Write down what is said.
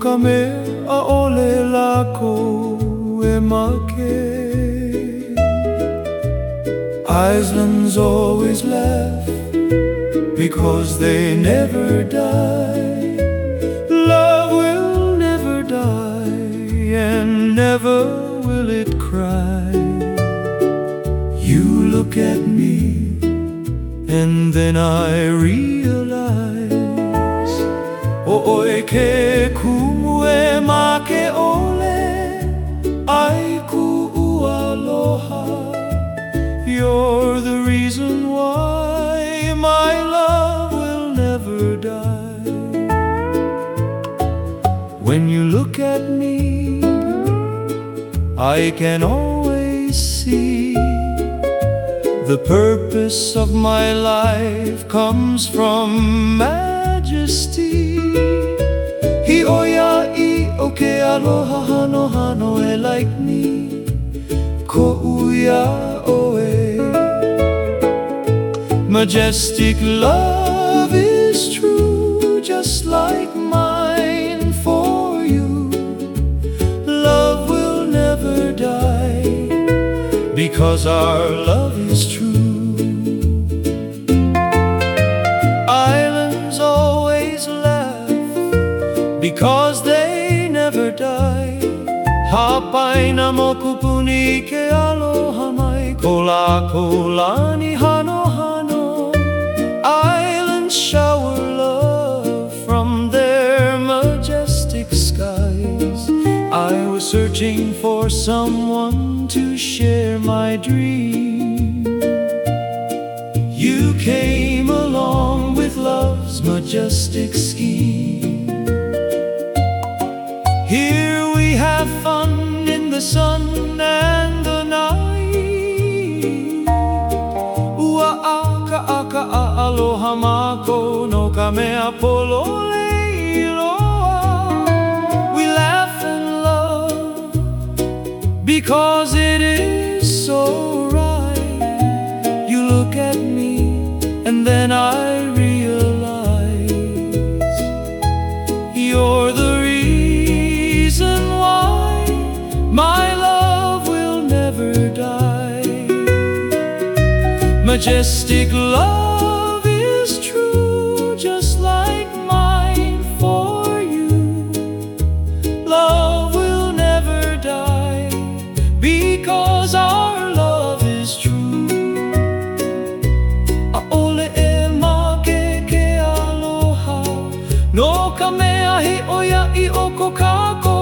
ka mea a ole lako e make. Islands always laugh because they never die. Love will never die and never will it cry. You look at me and then I realize O oe ke kumu e ma ke ole Ai ku aloha You're the reason why my love will never die. When you look at me I can always see The purpose of my life comes from majesty o ke aloha hano hano e like me Ko uia oe. Majestic love is true Just like mine for you. Love will never die Because our love is true. Islands always laugh Because they die Hapaina mo kupuni ke aloha mai Kola kola ni hano hano. Islands shower love from their majestic skies. I was searching for someone to share my dream. You came along with love's majestic scheme Here we have fun in the sun and the night. Ua aka aka a aloha mako no ka mea polole Majestic love is true just like mine for you. Love will never die because our love is true. Aole e ma ke aloha. No ka mea he oia i oko kako